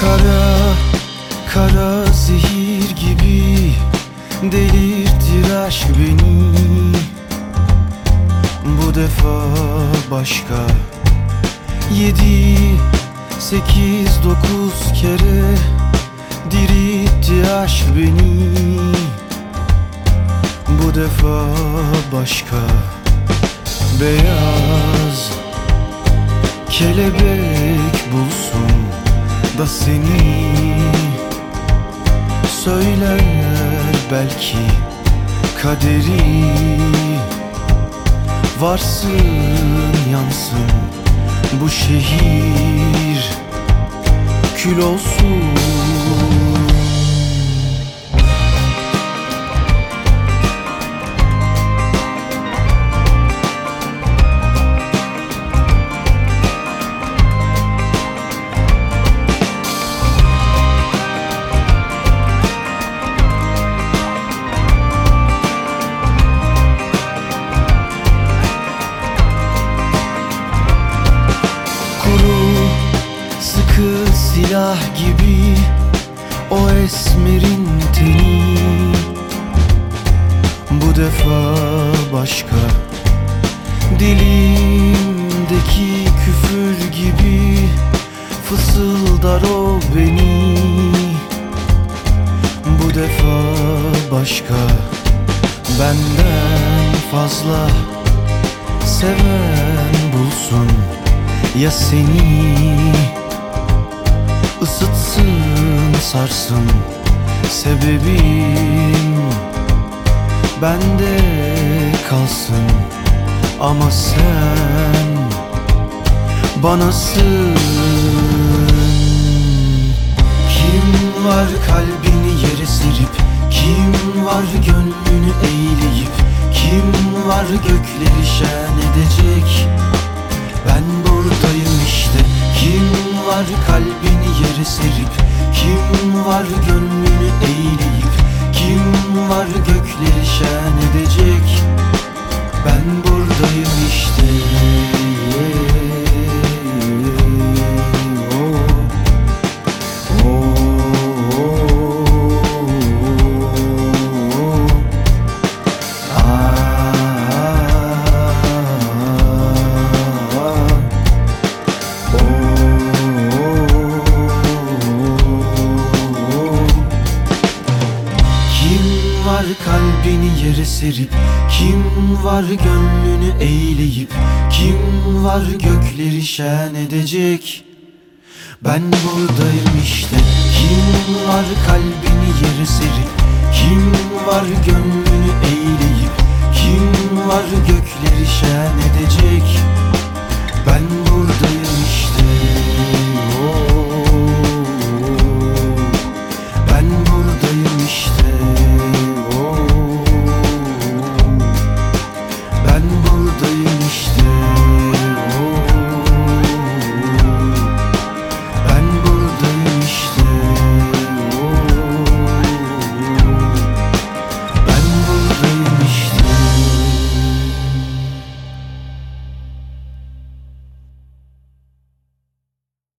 Kara zehir gibi delirtir aşk beni. Bu defa başka Yedi, sekiz, dokuz kere Diritti aşk beni. Bu defa başka Beyaz Kelebek da seni Söyler belki kaderi. Varsın yansın bu şehir Kül olsun silah gibi O esmerin teni. Bu defa başka Dilimdeki küfür gibi Fısıldar o beni. Bu defa başka Benden fazla Seven bulsun ya seni sarsın sebebim. Bende kalsın ama sen banasın kim var kalbini yere serip kim var gönlünü eğleyip kim var gökleri şen edecek? Ben buradayım işte Kim var kalbini yere serip Kim var gönlünü eğleyip Kim var gökleri şen edecek? Ben buradayım işte var kalbini yere serip Kim var gönlünü eğleyip Kim var gökleri şen edecek? Ben buradayım işte Kim var kalbini yere serip